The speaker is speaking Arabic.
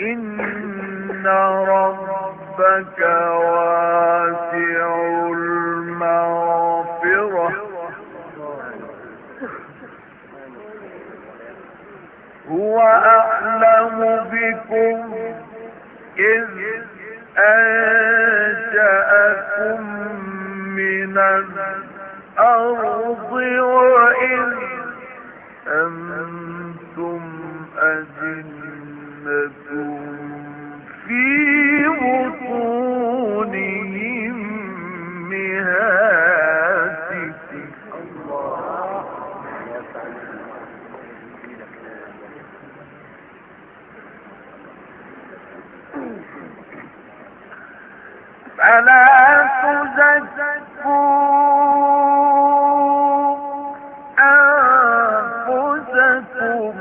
إن ربك واسع هو أعلم بكم إذ أنشأكم من الأرض وإذ أنتم أجنة فلا تزكوا أنفسكم